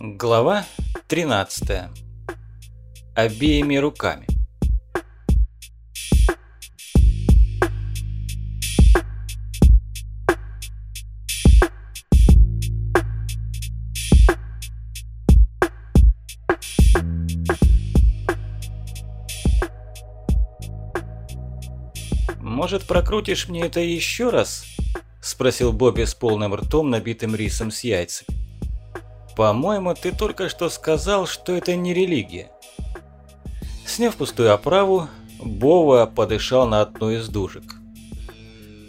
Глава 13. Обеими руками. «Может, прокрутишь мне это еще раз?» – спросил Бобби с полным ртом, набитым рисом с яйцами. «По-моему, ты только что сказал, что это не религия». Сняв пустую оправу, Бова подышал на одну из дужек.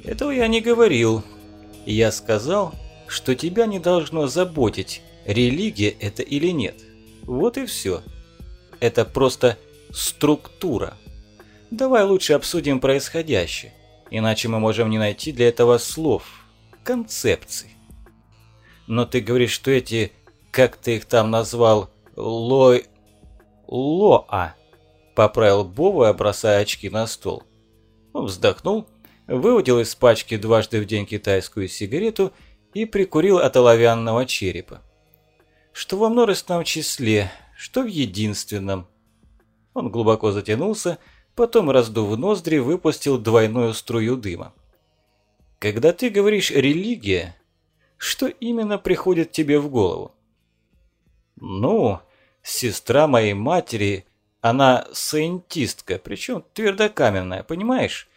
«Этого я не говорил. Я сказал, что тебя не должно заботить, религия это или нет. Вот и все. Это просто структура. Давай лучше обсудим происходящее, иначе мы можем не найти для этого слов, концепций. Но ты говоришь, что эти как ты их там назвал, лой... Лоа, поправил Бова, бросая очки на стол. Он вздохнул, выудил из пачки дважды в день китайскую сигарету и прикурил от оловянного черепа. Что во множественном числе, что в единственном. Он глубоко затянулся, потом, раздув ноздри, выпустил двойную струю дыма. Когда ты говоришь «религия», что именно приходит тебе в голову? Ну, сестра моей матери, она саентистка, причем твердокаменная, понимаешь?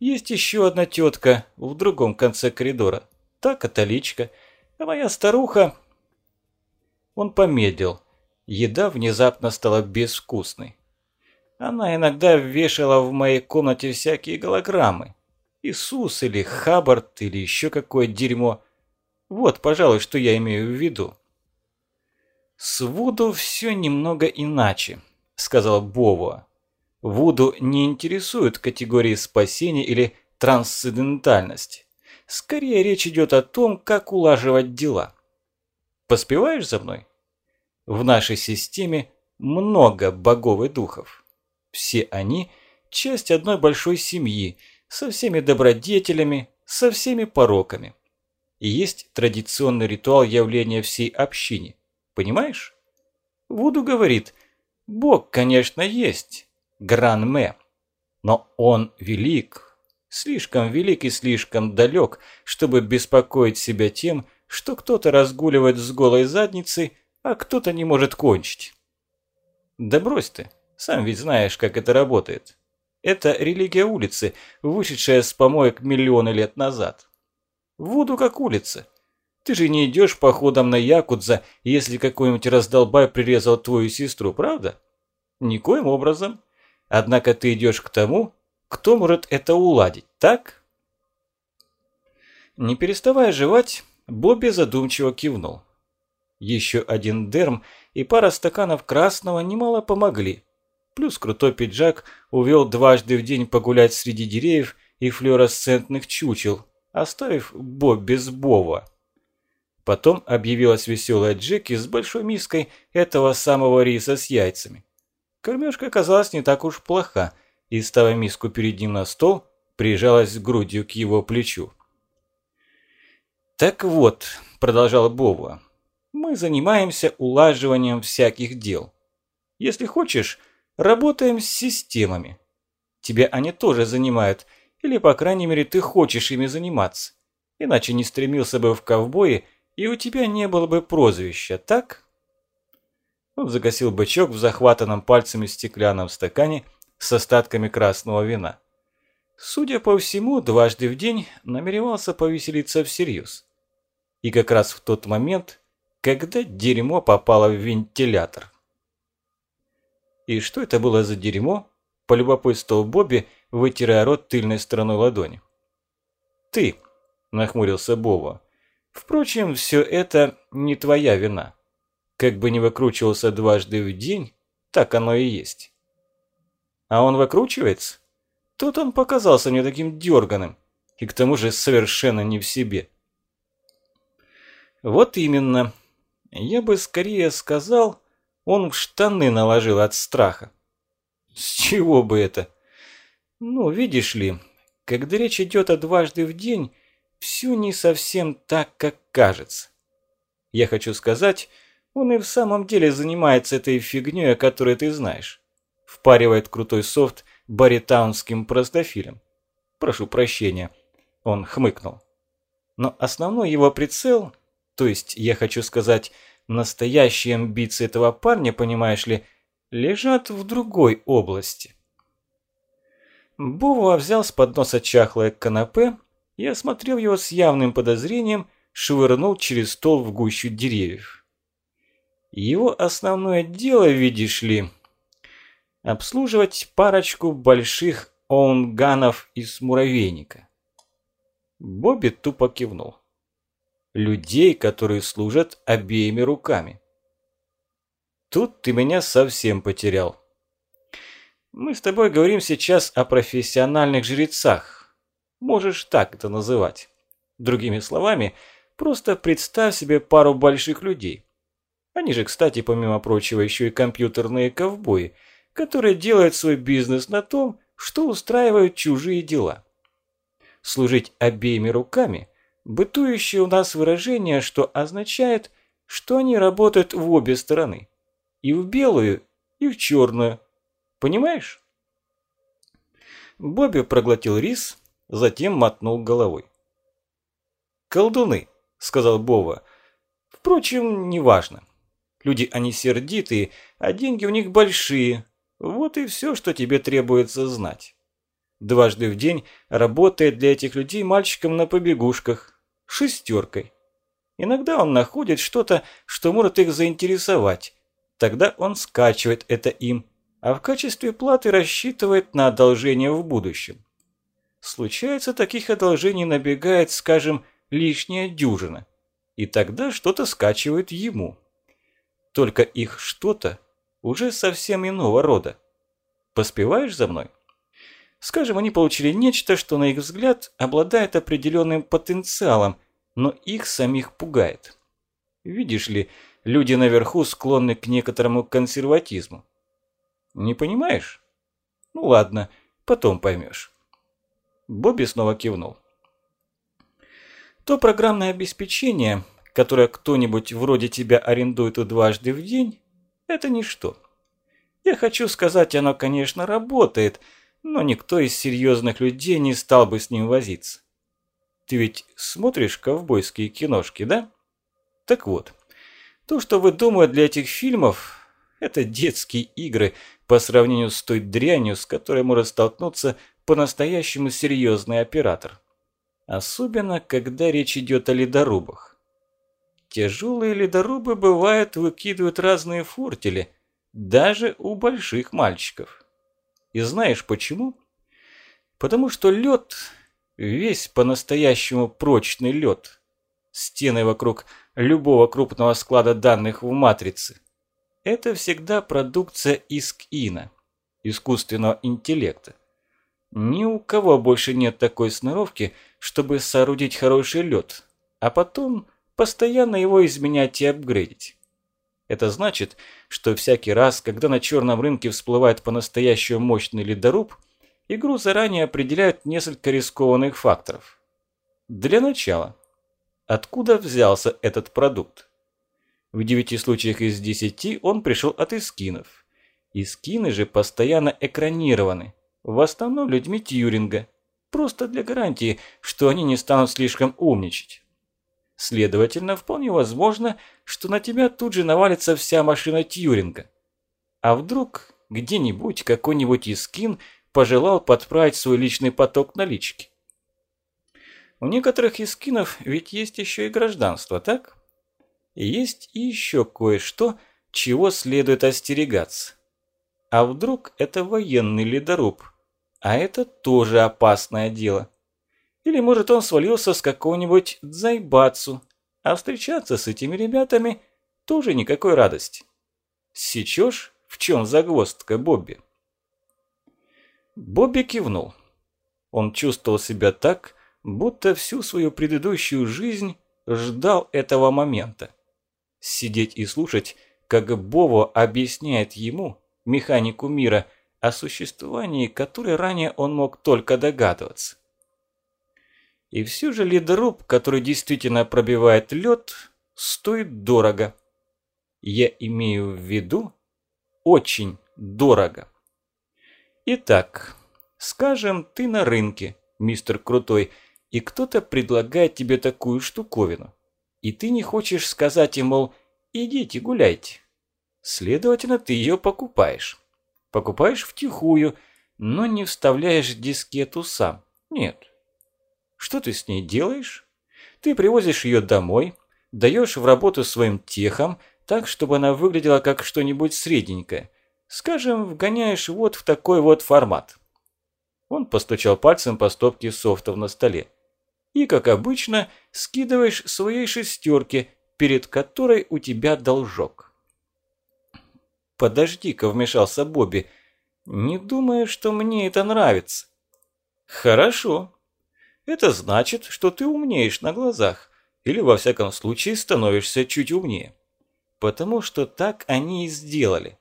Есть еще одна тетка в другом конце коридора, та католичка, а моя старуха... Он помедлил. Еда внезапно стала безвкусной. Она иногда вешала в моей комнате всякие голограммы. Иисус или Хаббард или еще какое дерьмо. Вот, пожалуй, что я имею в виду. «С Вуду все немного иначе», – сказал Бово. «Вуду не интересуют категории спасения или трансцендентальности. Скорее речь идет о том, как улаживать дела. Поспеваешь за мной? В нашей системе много богов и духов. Все они – часть одной большой семьи, со всеми добродетелями, со всеми пороками. И есть традиционный ритуал явления всей общине – Понимаешь? Вуду говорит, Бог, конечно, есть, Гран-Мэ, но он велик, слишком велик и слишком далек, чтобы беспокоить себя тем, что кто-то разгуливает с голой задницей, а кто-то не может кончить. Да брось ты, сам ведь знаешь, как это работает. Это религия улицы, вышедшая с помоек миллионы лет назад. Вуду как улица. Ты же не идешь походом на Якудза, если какой-нибудь раздолбай прирезал твою сестру, правда? Никоим образом. Однако ты идешь к тому, кто может это уладить, так? Не переставая жевать, Бобби задумчиво кивнул. Еще один дерм и пара стаканов красного немало помогли. Плюс крутой пиджак увел дважды в день погулять среди деревьев и флуоресцентных чучел, оставив Бобби с Бова. Потом объявилась веселая Джеки с большой миской этого самого риса с яйцами. Кормежка оказалась не так уж плоха, и, ставя миску перед ним на стол, прижалась грудью к его плечу. «Так вот», – продолжал Бова, – «мы занимаемся улаживанием всяких дел. Если хочешь, работаем с системами. Тебя они тоже занимают, или, по крайней мере, ты хочешь ими заниматься. Иначе не стремился бы в ковбои и у тебя не было бы прозвища, так?» Он загасил бычок в захватанном пальцами стеклянном стакане с остатками красного вина. Судя по всему, дважды в день намеревался повеселиться всерьез. И как раз в тот момент, когда дерьмо попало в вентилятор. «И что это было за дерьмо?» – полюбопытствовал Бобби, вытирая рот тыльной стороной ладони. «Ты», – нахмурился Бова, Впрочем, все это не твоя вина. Как бы ни выкручивался дважды в день, так оно и есть. А он выкручивается? Тут он показался мне таким дерганым, и к тому же совершенно не в себе. Вот именно. Я бы скорее сказал, он в штаны наложил от страха. С чего бы это? Ну, видишь ли, когда речь идет о дважды в день, все не совсем так, как кажется. Я хочу сказать, Он и в самом деле занимается этой фигней, о которой ты знаешь. Впаривает крутой софт баритаунским простофилем. Прошу прощения. Он хмыкнул. Но основной его прицел, то есть, я хочу сказать, настоящие амбиции этого парня, понимаешь ли, лежат в другой области. Бува взял с подноса чахлое канапе и, осмотрев его с явным подозрением, швырнул через стол в гущу деревьев. Его основное дело, видишь ли, обслуживать парочку больших оунганов из муравейника. Бобби тупо кивнул. Людей, которые служат обеими руками. Тут ты меня совсем потерял. Мы с тобой говорим сейчас о профессиональных жрецах. Можешь так это называть. Другими словами, просто представь себе пару больших людей. Они же, кстати, помимо прочего, еще и компьютерные ковбои, которые делают свой бизнес на том, что устраивают чужие дела. Служить обеими руками – бытующее у нас выражение, что означает, что они работают в обе стороны. И в белую, и в черную. Понимаешь? Бобби проглотил рис, затем мотнул головой. «Колдуны», – сказал Бова. «Впрочем, неважно. Люди они сердитые, а деньги у них большие. Вот и все, что тебе требуется знать. Дважды в день работает для этих людей мальчиком на побегушках, шестеркой. Иногда он находит что-то, что может их заинтересовать. Тогда он скачивает это им, а в качестве платы рассчитывает на одолжение в будущем. Случается, таких одолжений набегает, скажем, лишняя дюжина. И тогда что-то скачивают ему. Только их что-то уже совсем иного рода. Поспеваешь за мной? Скажем, они получили нечто, что на их взгляд обладает определенным потенциалом, но их самих пугает. Видишь ли, люди наверху склонны к некоторому консерватизму. Не понимаешь? Ну ладно, потом поймешь. Бобби снова кивнул. То программное обеспечение, которое кто-нибудь вроде тебя арендует дважды в день, это ничто. Я хочу сказать, оно, конечно, работает, но никто из серьезных людей не стал бы с ним возиться. Ты ведь смотришь ковбойские киношки, да? Так вот, то, что выдумывают для этих фильмов, это детские игры по сравнению с той дрянью, с которой может столкнуться по-настоящему серьезный оператор. Особенно, когда речь идет о ледорубах. Тяжелые ледорубы, бывает, выкидывают разные фортели, даже у больших мальчиков. И знаешь почему? Потому что лед, весь по-настоящему прочный лед, стены вокруг любого крупного склада данных в матрице, это всегда продукция ИСК-ИНа, искусственного интеллекта. Ни у кого больше нет такой сноровки, чтобы соорудить хороший лед, а потом постоянно его изменять и апгрейдить. Это значит, что всякий раз, когда на черном рынке всплывает по-настоящему мощный ледоруб, игру заранее определяют несколько рискованных факторов. Для начала, откуда взялся этот продукт? В 9 случаях из 10 он пришел от эскинов. Искины же постоянно экранированы, в основном людьми Тьюринга, просто для гарантии, что они не станут слишком умничать. Следовательно, вполне возможно, что на тебя тут же навалится вся машина Тьюринга. А вдруг где-нибудь какой-нибудь Искин пожелал подправить свой личный поток налички? У некоторых Искинов ведь есть еще и гражданство, так? И есть и еще кое-что, чего следует остерегаться. А вдруг это военный ледоруб? А это тоже опасное дело. Или, может, он свалился с какого-нибудь дзайбацу, а встречаться с этими ребятами тоже никакой радости. Сечешь, в чем загвоздка Бобби? Бобби кивнул. Он чувствовал себя так, будто всю свою предыдущую жизнь ждал этого момента. Сидеть и слушать, как Бово объясняет ему, механику мира, о существовании которой ранее он мог только догадываться. И все же ледоруб, который действительно пробивает лед, стоит дорого. Я имею в виду очень дорого. Итак, скажем, ты на рынке, мистер Крутой, и кто-то предлагает тебе такую штуковину. И ты не хочешь сказать им, мол, идите гуляйте. Следовательно, ты ее покупаешь. Покупаешь втихую, но не вставляешь дискету сам. Нет. Что ты с ней делаешь? Ты привозишь ее домой, даешь в работу своим техам, так, чтобы она выглядела как что-нибудь средненькое. Скажем, вгоняешь вот в такой вот формат. Он постучал пальцем по стопке софтов на столе и, как обычно, скидываешь своей шестерки, перед которой у тебя должок. «Подожди-ка», – вмешался Бобби, – «не думаю, что мне это нравится». «Хорошо. Это значит, что ты умнеешь на глазах, или, во всяком случае, становишься чуть умнее. Потому что так они и сделали.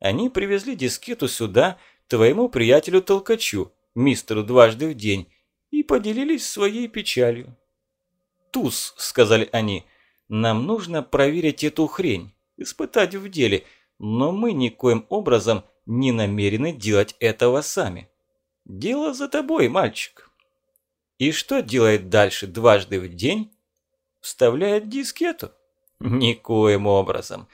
Они привезли дискету сюда, твоему приятелю-толкачу, мистеру дважды в день, и поделились своей печалью. «Туз», — сказали они, — «нам нужно проверить эту хрень, испытать в деле, но мы никоим образом не намерены делать этого сами. Дело за тобой, мальчик». И что делает дальше дважды в день? Вставляет дискету? Никоим образом.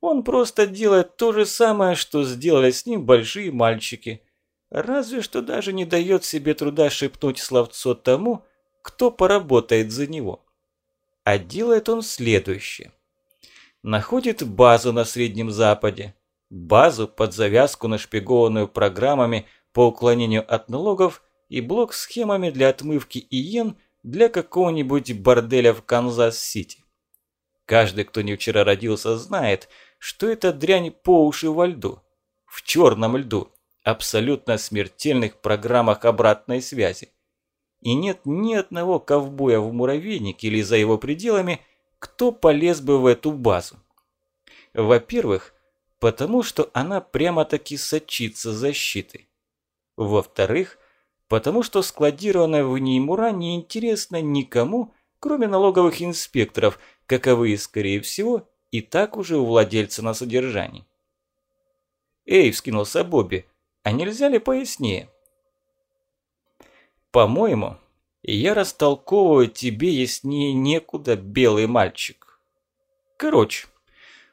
Он просто делает то же самое, что сделали с ним большие мальчики – Разве что даже не дает себе труда шепнуть словцо тому, кто поработает за него. А делает он следующее. Находит базу на Среднем Западе, базу под завязку, нашпигованную программами по уклонению от налогов и блок схемами для отмывки иен для какого-нибудь борделя в Канзас-Сити. Каждый, кто не вчера родился, знает, что это дрянь по уши во льду, в черном льду, абсолютно смертельных программах обратной связи. И нет ни одного ковбоя в муравейнике или за его пределами, кто полез бы в эту базу. Во-первых, потому что она прямо-таки сочится защитой. Во-вторых, потому что складированная в ней мура не интересна никому, кроме налоговых инспекторов, каковые, скорее всего, и так уже у владельца на содержании. «Эй!» – вскинулся Бобби. А нельзя ли пояснее? По-моему, я растолковываю тебе яснее некуда, белый мальчик. Короче,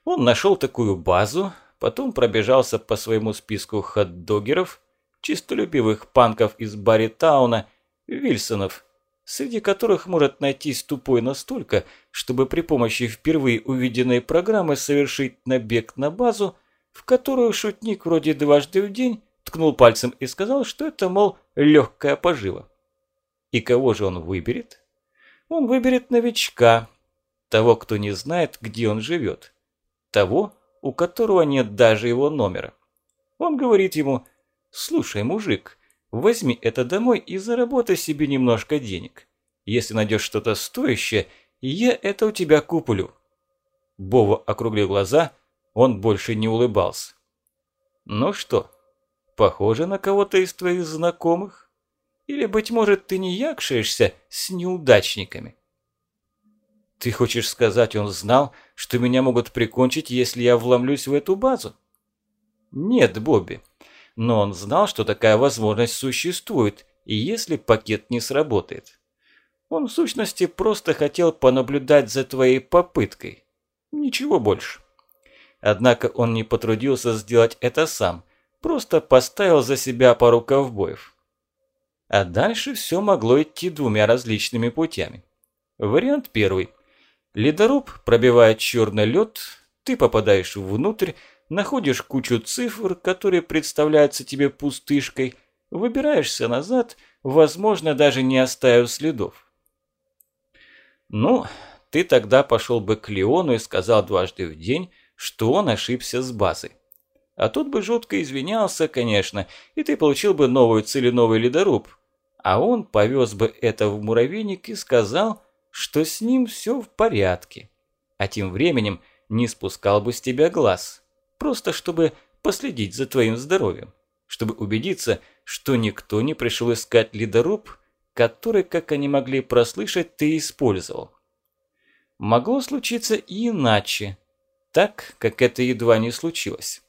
он нашел такую базу, потом пробежался по своему списку хот-догеров, чистолюбивых панков из Барритауна, Вильсонов, среди которых может найтись тупой настолько, чтобы при помощи впервые увиденной программы совершить набег на базу, в которую шутник вроде дважды в день ткнул пальцем и сказал, что это, мол, легкая пожива. И кого же он выберет? Он выберет новичка, того, кто не знает, где он живет, того, у которого нет даже его номера. Он говорит ему, «Слушай, мужик, возьми это домой и заработай себе немножко денег. Если найдешь что-то стоящее, я это у тебя куплю». Бова округлил глаза, он больше не улыбался. «Ну что, Похоже на кого-то из твоих знакомых? Или, быть может, ты не якшаешься с неудачниками? Ты хочешь сказать, он знал, что меня могут прикончить, если я вломлюсь в эту базу? Нет, Бобби. Но он знал, что такая возможность существует, и если пакет не сработает. Он в сущности просто хотел понаблюдать за твоей попыткой. Ничего больше. Однако он не потрудился сделать это сам – просто поставил за себя пару ковбоев. А дальше все могло идти двумя различными путями. Вариант первый. Ледоруб пробивает черный лед, ты попадаешь внутрь, находишь кучу цифр, которые представляются тебе пустышкой, выбираешься назад, возможно, даже не оставив следов. Ну, ты тогда пошел бы к Леону и сказал дважды в день, что он ошибся с базой. А тут бы жутко извинялся, конечно, и ты получил бы новую цель и новый ледоруб. А он повез бы это в муравейник и сказал, что с ним все в порядке. А тем временем не спускал бы с тебя глаз. Просто чтобы последить за твоим здоровьем. Чтобы убедиться, что никто не пришел искать ледоруб, который, как они могли прослышать, ты использовал. Могло случиться и иначе. так, как это едва не случилось.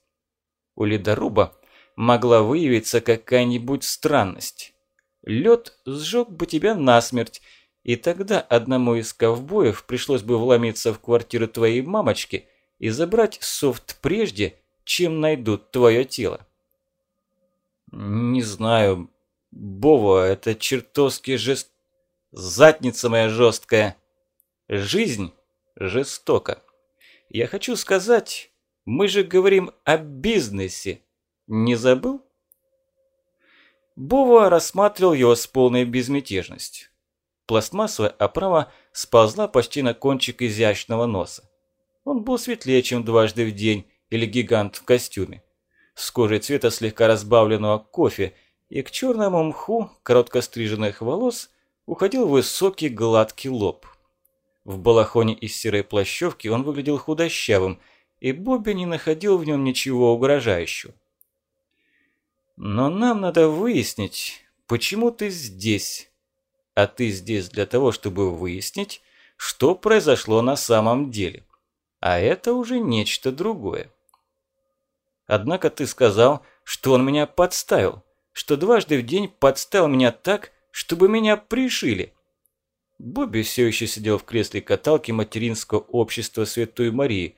У ледоруба могла выявиться какая-нибудь странность. Лед сжег бы тебя насмерть, и тогда одному из ковбоев пришлось бы вломиться в квартиру твоей мамочки и забрать софт прежде, чем найдут твое тело. Не знаю, Бова, это чертовски жест... Задница моя жесткая. Жизнь жестока. Я хочу сказать, мы же говорим о бизнесе. Не забыл? Бова рассматривал его с полной безмятежностью. Пластмассовая оправа сползла почти на кончик изящного носа. Он был светлее, чем дважды в день или гигант в костюме. С кожей цвета слегка разбавленного кофе и к черному мху коротко стриженных волос уходил высокий гладкий лоб. В балахоне из серой плащевки он выглядел худощавым, и Бобби не находил в нем ничего угрожающего. Но нам надо выяснить, почему ты здесь. А ты здесь для того, чтобы выяснить, что произошло на самом деле. А это уже нечто другое. Однако ты сказал, что он меня подставил, что дважды в день подставил меня так, чтобы меня пришили. Бобби все еще сидел в кресле каталки материнского общества Святой Марии,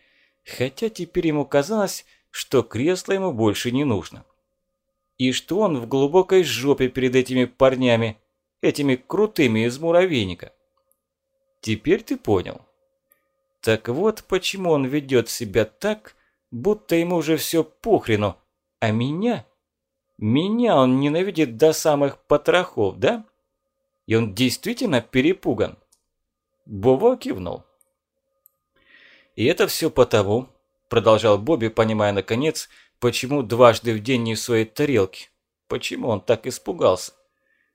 хотя теперь ему казалось, что кресло ему больше не нужно и что он в глубокой жопе перед этими парнями, этими крутыми из муравейника. Теперь ты понял. Так вот почему он ведет себя так, будто ему уже все похрену, а меня, меня он ненавидит до самых потрохов, да? И он действительно перепуган. Бово кивнул. И это все потому, продолжал Бобби, понимая наконец, Почему дважды в день не в своей тарелке? Почему он так испугался?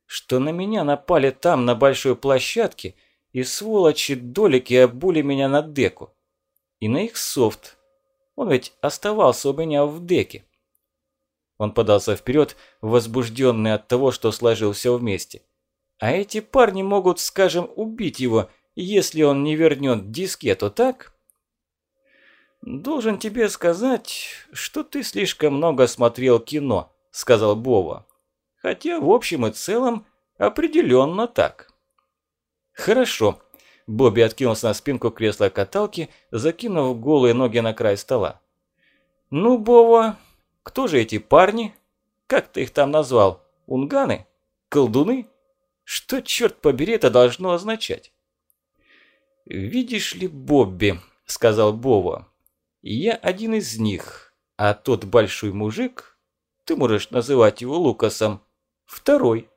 Что на меня напали там, на большой площадке, и сволочи-долики обули меня на деку. И на их софт. Он ведь оставался у меня в деке. Он подался вперед, возбужденный от того, что сложил все вместе. А эти парни могут, скажем, убить его, если он не вернет дискету, так? «Должен тебе сказать, что ты слишком много смотрел кино», – сказал Бова. «Хотя в общем и целом определенно так». «Хорошо». Бобби откинулся на спинку кресла-каталки, закинув голые ноги на край стола. «Ну, Бова, кто же эти парни? Как ты их там назвал? Унганы? Колдуны? Что, черт побери, это должно означать?» «Видишь ли, Бобби», – сказал Бова, я один из них, а тот большой мужик, ты можешь называть его Лукасом, второй.